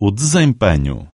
o desempenho.